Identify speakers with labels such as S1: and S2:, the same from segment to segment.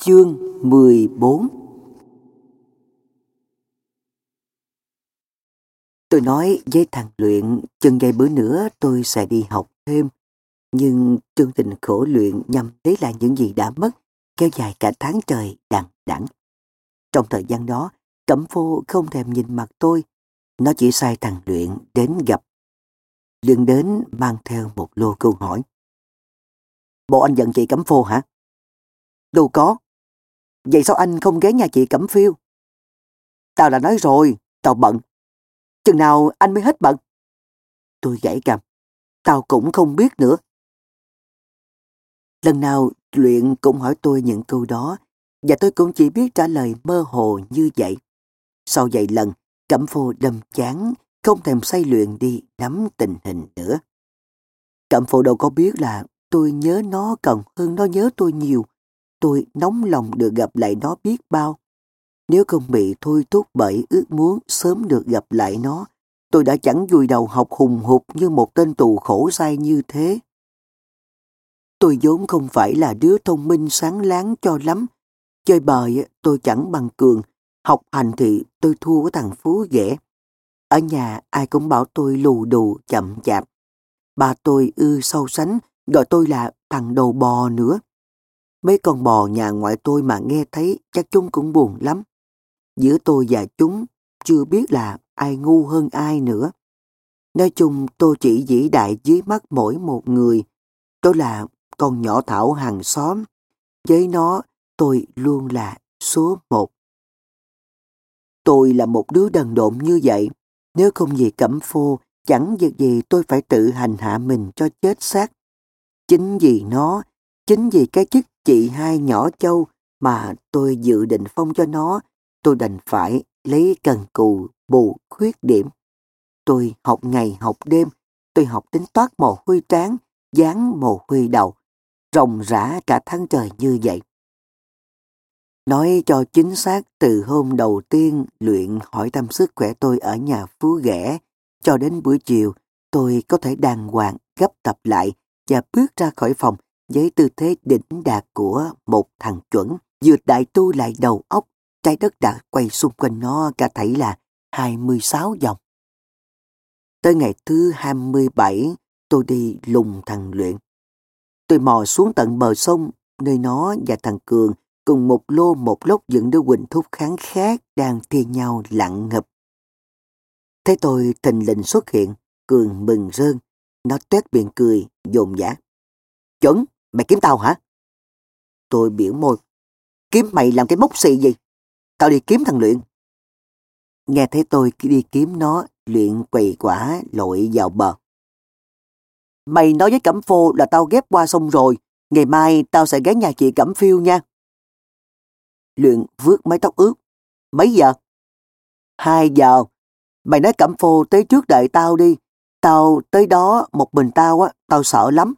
S1: Chương 14 Tôi nói với thằng Luyện, chừng ngày bữa nữa tôi sẽ đi học thêm. Nhưng chương trình khổ luyện nhằm lấy lại những gì đã mất, kéo dài cả tháng trời đằng đẵng. Trong thời gian đó, Cẩm Phô không thèm nhìn mặt tôi. Nó chỉ sai thằng Luyện đến gặp. Luyện đến mang theo một lô câu hỏi. Bộ anh giận chị Cẩm Phô hả? Đâu có. Vậy sao anh không ghé nhà chị Cẩm Phiêu? Tao đã nói rồi, tao bận. Chừng nào anh mới hết bận? Tôi gãy cầm. Tao cũng không biết nữa. Lần nào luyện cũng hỏi tôi những câu đó và tôi cũng chỉ biết trả lời mơ hồ như vậy. Sau vài lần, Cẩm Phô đâm chán, không thèm say luyện đi nắm tình hình nữa. Cẩm Phô đâu có biết là tôi nhớ nó còn hơn nó nhớ tôi nhiều. Tôi nóng lòng được gặp lại nó biết bao. Nếu không bị thôi thúc bởi ước muốn sớm được gặp lại nó, tôi đã chẳng vùi đầu học hùng hục như một tên tù khổ sai như thế. Tôi vốn không phải là đứa thông minh sáng láng cho lắm. Chơi bời tôi chẳng bằng cường, học hành thì tôi thua của thằng Phú dễ Ở nhà ai cũng bảo tôi lù đù chậm chạp. Bà tôi ư sâu sánh, gọi tôi là thằng đầu bò nữa. Mấy con bò nhà ngoại tôi mà nghe thấy chắc chúng cũng buồn lắm. Giữa tôi và chúng chưa biết là ai ngu hơn ai nữa. Nói chung tôi chỉ vĩ đại dưới mắt mỗi một người. Tôi là con nhỏ Thảo hàng xóm. Với nó tôi luôn là số một. Tôi là một đứa đần độn như vậy. Nếu không vì cẩm phô, chẳng việc gì tôi phải tự hành hạ mình cho chết xác. Chính vì nó, chính vì cái chức chị hai nhỏ châu mà tôi dự định phong cho nó, tôi đành phải lấy cần cù bù khuyết điểm. Tôi học ngày học đêm, tôi học tính toát mồ hôi trán, dán mồ hôi đầu, rồng rã cả tháng trời như vậy. Nói cho chính xác từ hôm đầu tiên luyện hỏi thăm sức khỏe tôi ở nhà Phú Ghẻ, cho đến buổi chiều tôi có thể đàng hoàng gấp tập lại và bước ra khỏi phòng với tư thế đỉnh đạt của một thằng chuẩn, vừa đại tu lại đầu óc, trái đất đã quay xung quanh nó cả thảy là 26 vòng. Tới ngày thứ 27, tôi đi lùng thằng luyện. Tôi mò xuống tận bờ sông, nơi nó và thằng Cường cùng một lô một lốc dựng đứa Quỳnh Thúc kháng khác đang thi nhau lặng ngập. Thấy tôi thình lình xuất hiện, Cường mừng rơn, nó tuét miệng cười, dồn dã. Chuẩn, mày kiếm tao hả? Tôi biểu môi. Kiếm mày làm cái mốc xì gì? Tao đi kiếm thằng Luyện. Nghe thấy tôi đi kiếm nó, Luyện quầy quả lội vào bờ. Mày nói với Cẩm Phô là tao ghép qua sông rồi, ngày mai tao sẽ ghé nhà chị Cẩm Phiêu nha. Luyện vước mái tóc ướt. Mấy giờ? Hai giờ. Mày nói Cẩm Phô tới trước đợi tao đi. Tao tới đó một mình tao á, tao sợ lắm.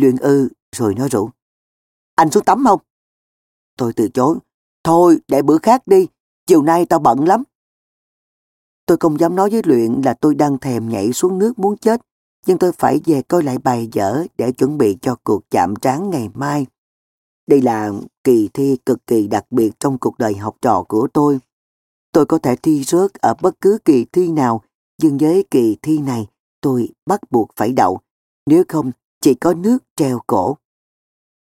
S1: Luyện ư, rồi nói rủ. Anh xuống tắm không? Tôi từ chối. Thôi, để bữa khác đi. Chiều nay tao bận lắm. Tôi không dám nói với Luyện là tôi đang thèm nhảy xuống nước muốn chết, nhưng tôi phải về coi lại bài vở để chuẩn bị cho cuộc chạm trán ngày mai. Đây là kỳ thi cực kỳ đặc biệt trong cuộc đời học trò của tôi. Tôi có thể thi rớt ở bất cứ kỳ thi nào, nhưng với kỳ thi này tôi bắt buộc phải đậu, nếu không chỉ có nước treo cổ.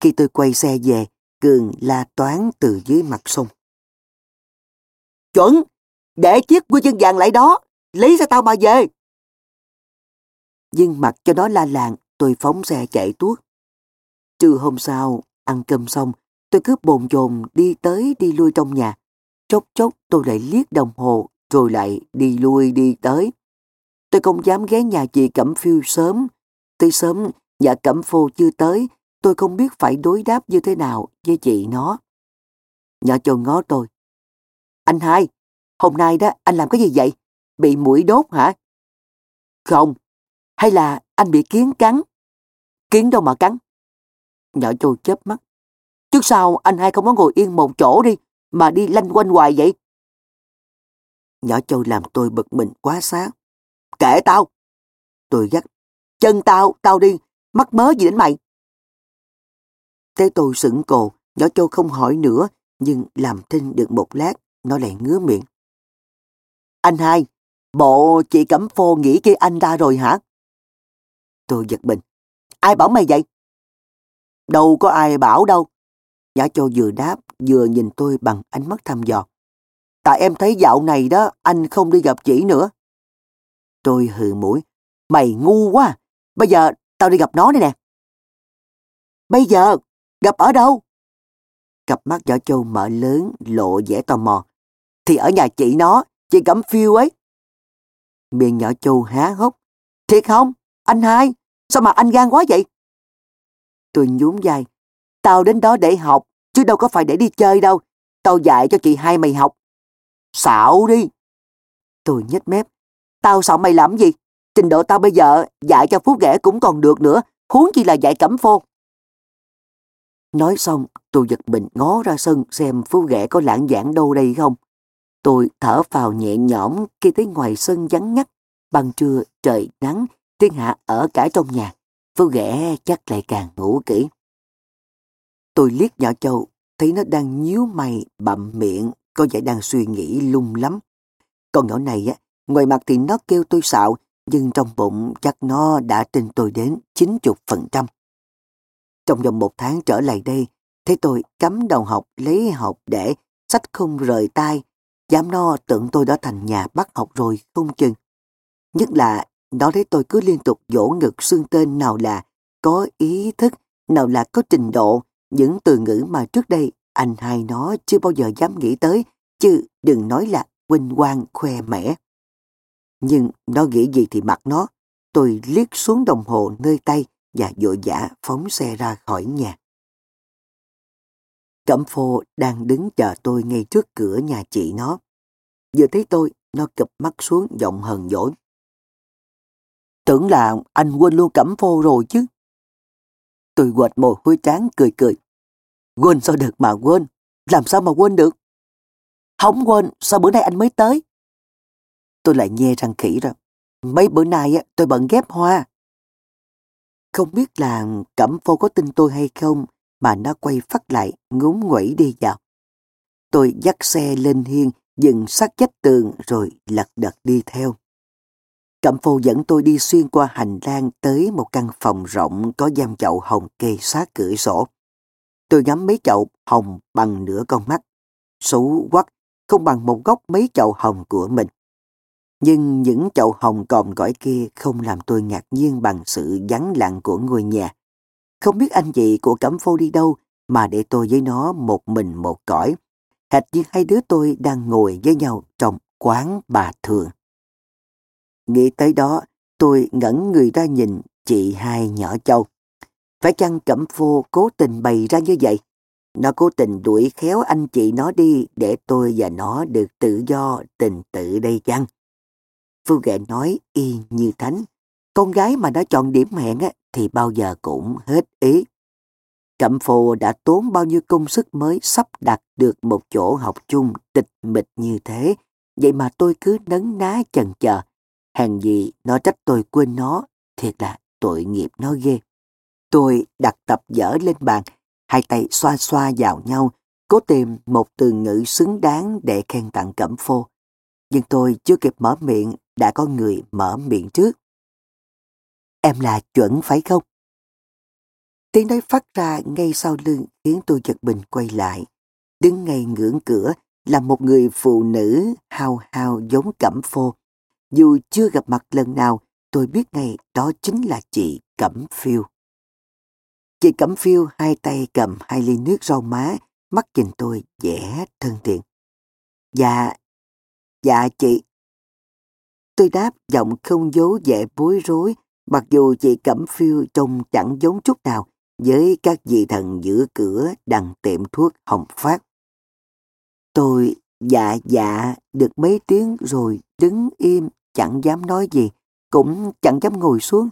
S1: Khi tôi quay xe về, Cường la toán từ dưới mặt sông. Chuẩn! Để chiếc quy chân vàng lại đó! Lấy ra tao mà về! Nhưng mặt cho nó la làng, tôi phóng xe chạy tuốt. Trưa hôm sau, ăn cơm xong, tôi cứ bồn chồn đi tới đi lui trong nhà. Chốc chốc tôi lại liếc đồng hồ, rồi lại đi lui đi tới. Tôi không dám ghé nhà chị Cẩm Phiêu sớm. Tới sớm, nhà Cẩm Phô chưa tới, tôi không biết phải đối đáp như thế nào với chị nó. Nhỏ châu ngó tôi. Anh hai, hôm nay đó anh làm cái gì vậy? Bị mũi đốt hả? Không, hay là anh bị kiến cắn? Kiến đâu mà cắn? Nhỏ châu chớp mắt. Trước sau anh hai không có ngồi yên một chỗ đi, mà đi lanh quanh hoài vậy? Nhỏ châu làm tôi bực mình quá xá. Kệ tao! Tôi gắt. Chân tao, tao đi, mắc mớ gì đến mày? Thế tôi sững cổ, Nhỏ Châu không hỏi nữa, nhưng làm thinh được một lát, nó lại ngứa miệng. Anh hai, bộ chị Cẩm Phô nghĩ kia anh ra rồi hả? Tôi giật mình. Ai bảo mày vậy? Đâu có ai bảo đâu. Nhã Châu vừa đáp, vừa nhìn tôi bằng ánh mắt thăm dò. Tại em thấy dạo này đó, anh không đi gặp chị nữa. Tôi hừ mũi. Mày ngu quá. Bây giờ tao đi gặp nó đây nè. Bây giờ? Gặp ở đâu? Cặp mắt nhỏ Châu mở lớn, lộ vẻ tò mò. Thì ở nhà chị nó, chị Cẩm Phiêu ấy. Miệng nhỏ Châu há hốc. Thiệt không? Anh hai, sao mà anh gan quá vậy? Tôi nhún vai. Tao đến đó để học, chứ đâu có phải để đi chơi đâu. Tao dạy cho chị hai mày học. Xạo đi. Tôi nhếch mép. Tao sợ mày làm gì? Trình độ tao bây giờ dạy cho phú ghẻ cũng còn được nữa, huống chi là dạy cẩm phô. Nói xong, tôi giật mình ngó ra sân xem phú ghẻ có lãng giảng đâu đây không. Tôi thở vào nhẹ nhõm khi thấy ngoài sân vắng ngắt, ban trưa trời nắng, thiên hạ ở cả trong nhà. Phú ghẻ chắc lại càng ngủ kỹ. Tôi liếc nhỏ châu, thấy nó đang nhíu mày, bậm miệng, có vẻ đang suy nghĩ lung lắm. Con nhỏ này á, ngoài mặt thì nó kêu tôi xạo, nhưng trong bụng chắc nó đã tin tôi đến 90%. Trong vòng một tháng trở lại đây, thấy tôi cắm đầu học lấy học để sách không rời tay, dám no tưởng tôi đã thành nhà bắt học rồi không chừng. Nhất là nó thấy tôi cứ liên tục dỗ ngực xương tên nào là có ý thức, nào là có trình độ, những từ ngữ mà trước đây anh hai nó chưa bao giờ dám nghĩ tới, chứ đừng nói là huynh quang khoe mẽ. Nhưng nó nghĩ gì thì mặc nó, tôi liếc xuống đồng hồ nơi tay và vội vã phóng xe ra khỏi nhà. Cẩm phô đang đứng chờ tôi ngay trước cửa nhà chị nó. Vừa thấy tôi, nó cụp mắt xuống giọng hờn dỗi. Tưởng là anh quên luôn cẩm phô rồi chứ. Tôi quệt mồ hôi trán cười cười. Quên sao được mà quên, làm sao mà quên được? Không quên, sao bữa nay anh mới tới? Tôi lại nhe răng khỉ ra. Mấy bữa nay tôi bận ghép hoa. Không biết là Cẩm Phô có tin tôi hay không mà nó quay phát lại ngúng nguẩy đi vào. Tôi dắt xe lên hiên, dừng sát vách tường rồi lật đật đi theo. Cẩm Phô dẫn tôi đi xuyên qua hành lang tới một căn phòng rộng có giam chậu hồng kê sát cửa sổ. Tôi ngắm mấy chậu hồng bằng nửa con mắt. Xú quắc, không bằng một góc mấy chậu hồng của mình. Nhưng những chậu hồng còm gỏi kia không làm tôi ngạc nhiên bằng sự vắng lặng của ngôi nhà. Không biết anh chị của Cẩm Phô đi đâu mà để tôi với nó một mình một cõi. Hệt như hai đứa tôi đang ngồi với nhau trong quán bà thường. Nghĩ tới đó, tôi ngẩn người ra nhìn chị hai nhỏ châu. Phải chăng Cẩm Phô cố tình bày ra như vậy? Nó cố tình đuổi khéo anh chị nó đi để tôi và nó được tự do tình tự đây chăng? Phương ghệ nói y như thánh. Con gái mà đã chọn điểm hẹn thì bao giờ cũng hết ý. Cẩm phù đã tốn bao nhiêu công sức mới sắp đặt được một chỗ học chung tịch mịch như thế. Vậy mà tôi cứ nấn ná chần chờ. Hàng gì nó trách tôi quên nó, thiệt là tội nghiệp nó ghê. Tôi đặt tập dở lên bàn, hai tay xoa xoa vào nhau, cố tìm một từ ngữ xứng đáng để khen tặng Cẩm Phô. Nhưng tôi chưa kịp mở miệng đã có người mở miệng trước. Em là chuẩn phải không? Tiếng nói phát ra ngay sau lưng khiến tôi giật mình quay lại. Đứng ngay ngưỡng cửa là một người phụ nữ hào hào giống Cẩm Phô. Dù chưa gặp mặt lần nào, tôi biết ngay đó chính là chị Cẩm Phiêu. Chị Cẩm Phiêu hai tay cầm hai ly nước rau má, mắt nhìn tôi vẻ thân thiện. Dạ, dạ chị, Tôi đáp giọng không giấu vẻ bối rối, mặc dù chị Cẩm Phiêu trông chẳng giống chút nào với các vị thần giữa cửa đằng tiệm thuốc hồng phát. Tôi dạ dạ được mấy tiếng rồi đứng im chẳng dám nói gì, cũng chẳng dám ngồi xuống.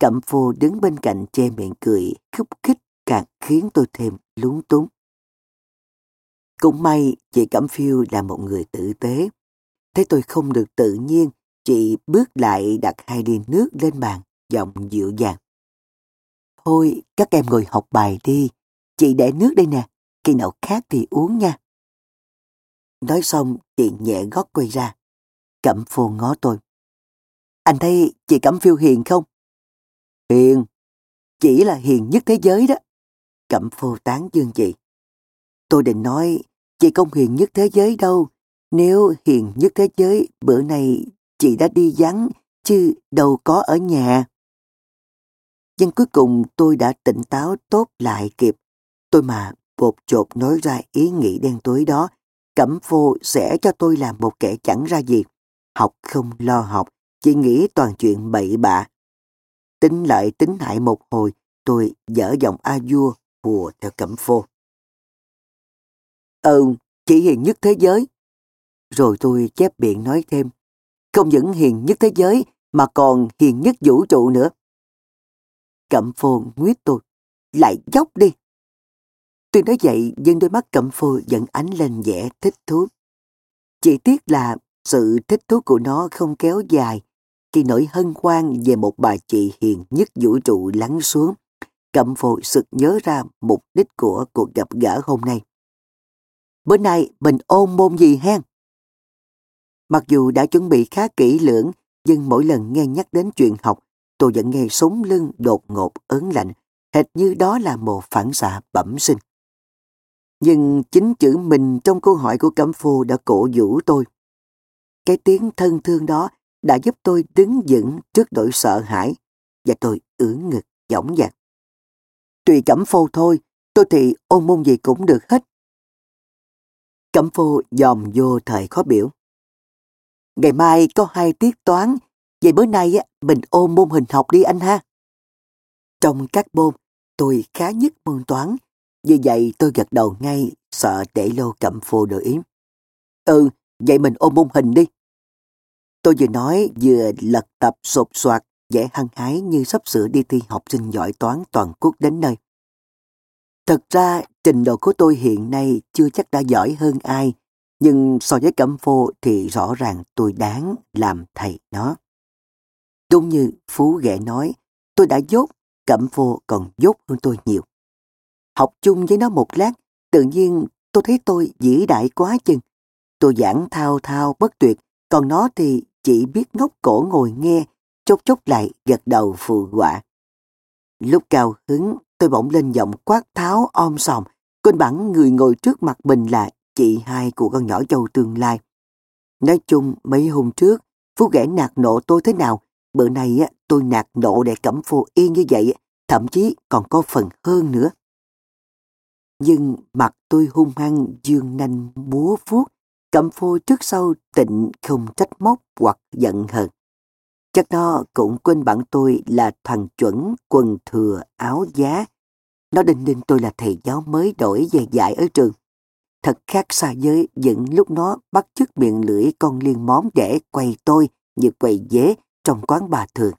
S1: Cẩm phô đứng bên cạnh che miệng cười, khúc khích càng khiến tôi thêm lúng túng. Cũng may chị Cẩm Phiêu là một người tử tế. Thấy tôi không được tự nhiên Chị bước lại đặt hai ly nước lên bàn, giọng dịu dàng. Thôi, các em ngồi học bài đi. Chị để nước đây nè, khi nào khác thì uống nha. Nói xong, chị nhẹ gót quay ra. Cẩm phu ngó tôi. Anh thấy chị Cẩm phiêu hiền không? Hiền. Chỉ là hiền nhất thế giới đó. Cẩm phu tán dương chị. Tôi định nói, chị không hiền nhất thế giới đâu. Nếu hiền nhất thế giới, bữa nay chị đã đi vắng, chứ đâu có ở nhà. Nhưng cuối cùng tôi đã tỉnh táo tốt lại kịp. Tôi mà bột chột nói ra ý nghĩ đen tối đó, Cẩm phô sẽ cho tôi làm một kẻ chẳng ra gì. Học không lo học, chỉ nghĩ toàn chuyện bậy bạ. Tính lại tính hại một hồi, tôi dở giọng a vua hùa theo Cẩm phô. Ừ, chỉ hiền nhất thế giới. Rồi tôi chép miệng nói thêm, không những hiền nhất thế giới mà còn hiền nhất vũ trụ nữa. Cẩm phô nguyết tôi, lại dốc đi. Tôi nói vậy nhưng đôi mắt cẩm phù vẫn ánh lên vẻ thích thú. Chỉ tiếc là sự thích thú của nó không kéo dài khi nỗi hân hoan về một bà chị hiền nhất vũ trụ lắng xuống. Cẩm phù sực nhớ ra mục đích của cuộc gặp gỡ hôm nay. Bữa nay mình ôm môn gì hen? Mặc dù đã chuẩn bị khá kỹ lưỡng, nhưng mỗi lần nghe nhắc đến chuyện học, tôi vẫn nghe súng lưng đột ngột ớn lạnh, hệt như đó là một phản xạ bẩm sinh. Nhưng chính chữ mình trong câu hỏi của Cẩm phu đã cổ vũ tôi. Cái tiếng thân thương đó đã giúp tôi đứng vững trước nỗi sợ hãi và tôi ưỡn ngực dõng dạc. Tùy Cẩm phu thôi, tôi thì ôn môn gì cũng được hết. Cẩm phu dòm vô thời khó biểu. Ngày mai có hai tiết toán, vậy bữa nay mình ôm môn hình học đi anh ha. Trong các môn, tôi khá nhất môn toán, vì vậy tôi gật đầu ngay, sợ để lô cẩm phô đổi ý. Ừ, vậy mình ôm môn hình đi. Tôi vừa nói vừa lật tập sột soạt, vẻ hăng hái như sắp sửa đi thi học sinh giỏi toán toàn quốc đến nơi. Thật ra, trình độ của tôi hiện nay chưa chắc đã giỏi hơn ai, nhưng so với cẩm phô thì rõ ràng tôi đáng làm thầy nó. Đúng như Phú Ghệ nói, tôi đã dốt, cẩm phô còn dốt hơn tôi nhiều. Học chung với nó một lát, tự nhiên tôi thấy tôi vĩ đại quá chừng. Tôi giảng thao thao bất tuyệt, còn nó thì chỉ biết ngốc cổ ngồi nghe, chốc chốc lại gật đầu phù quả. Lúc cao hứng, tôi bỗng lên giọng quát tháo om sòm, quên bản người ngồi trước mặt mình là chị hai của con nhỏ châu tương lai. Nói chung, mấy hôm trước, Phú ghẻ nạt nộ tôi thế nào, bữa nay tôi nạt nộ để cẩm phô yên như vậy, thậm chí còn có phần hơn nữa nhưng mặt tôi hung hăng dương nanh múa vuốt, cẩm phô trước sau tịnh không trách móc hoặc giận hờn. Chắc nó cũng quên bạn tôi là thằng chuẩn quần thừa áo giá. Nó đinh ninh tôi là thầy giáo mới đổi về dạy ở trường. Thật khác xa với những lúc nó bắt chước miệng lưỡi con liên móm để quay tôi như quay dế trong quán bà thường.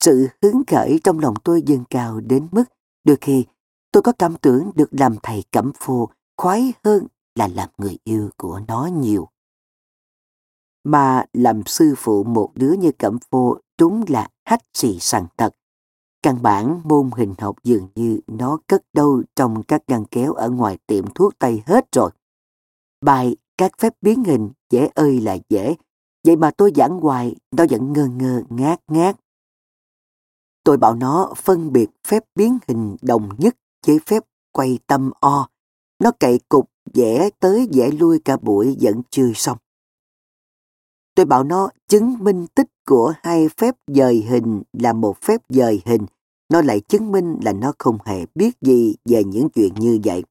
S1: Sự hứng khởi trong lòng tôi dâng cao đến mức đôi khi tôi có cảm tưởng được làm thầy cẩm phù khoái hơn là làm người yêu của nó nhiều. Mà làm sư phụ một đứa như cẩm phô đúng là hách xì sằng thật. Căn bản môn hình học dường như nó cất đâu trong các ngăn kéo ở ngoài tiệm thuốc tây hết rồi. Bài các phép biến hình dễ ơi là dễ, vậy mà tôi giảng hoài nó vẫn ngơ ngơ ngát ngát. Tôi bảo nó phân biệt phép biến hình đồng nhất với phép quay tâm o. Nó cậy cục vẽ tới vẽ lui cả buổi vẫn chưa xong. Tôi bảo nó chứng minh tích của hai phép dời hình là một phép dời hình. Nó lại chứng minh là nó không hề biết gì về những chuyện như vậy.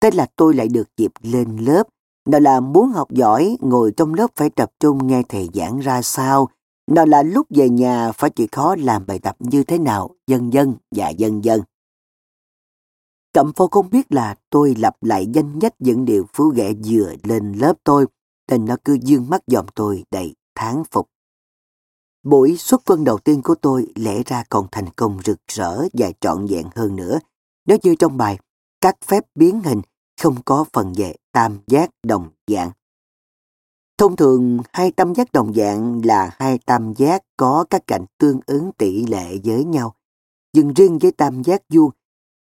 S1: Thế là tôi lại được dịp lên lớp. Nó là muốn học giỏi, ngồi trong lớp phải tập trung nghe thầy giảng ra sao. Nó là lúc về nhà phải chịu khó làm bài tập như thế nào, dân dân dạ và dân dân. Cẩm phô không biết là tôi lặp lại danh nhất những điều phú ghẻ vừa lên lớp tôi, nên nó cứ dương mắt dòm tôi đầy tháng phục. Buổi xuất quân đầu tiên của tôi lẽ ra còn thành công rực rỡ và trọn vẹn hơn nữa, nếu như trong bài các phép biến hình không có phần về tam giác đồng dạng. Thông thường, hai tam giác đồng dạng là hai tam giác có các cạnh tương ứng tỷ lệ với nhau. Nhưng riêng với tam giác vuông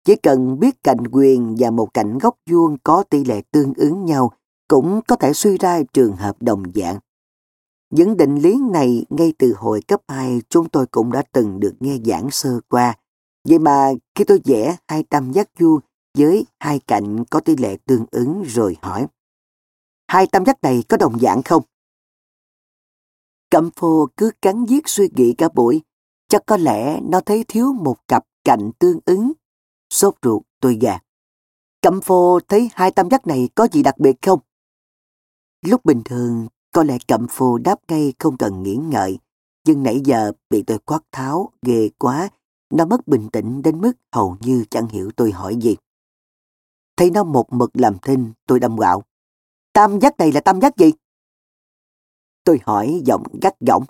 S1: Chỉ cần biết cạnh quyền và một cạnh góc vuông có tỷ lệ tương ứng nhau cũng có thể suy ra trường hợp đồng dạng. Những định lý này ngay từ hồi cấp 2 chúng tôi cũng đã từng được nghe giảng sơ qua. Vậy mà khi tôi vẽ hai tam giác vuông với hai cạnh có tỷ lệ tương ứng rồi hỏi hai tam giác này có đồng dạng không? Cẩm phô cứ cắn giết suy nghĩ cả buổi, chắc có lẽ nó thấy thiếu một cặp cạnh tương ứng. Sốt ruột tôi gà. Cẩm phô thấy hai tam giác này có gì đặc biệt không? Lúc bình thường, có lẽ cẩm phù đáp ngay không cần nghĩ ngợi, nhưng nãy giờ bị tôi quát tháo, ghê quá, nó mất bình tĩnh đến mức hầu như chẳng hiểu tôi hỏi gì. Thấy nó một mực làm thinh, tôi đâm gạo. Tam giác này là tam giác gì? Tôi hỏi giọng gắt gỏng.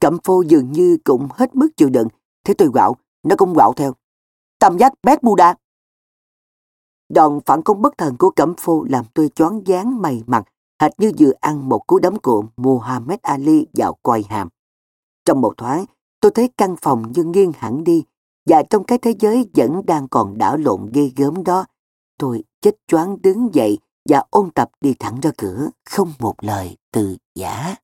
S1: Cẩm phô dường như cũng hết mức chịu đựng. Thế tôi gạo, nó cũng gạo theo. Tam giác Bermuda. Đòn phản công bất thần của cẩm phô làm tôi choáng váng mày mặt, hệt như vừa ăn một cú đấm của Muhammad Ali vào quai hàm. Trong một thoáng, tôi thấy căn phòng như nghiêng hẳn đi, và trong cái thế giới vẫn đang còn đảo lộn ghê gớm đó. Tôi chết choáng đứng dậy và ôn tập đi thẳng ra cửa, không một lời từ giả.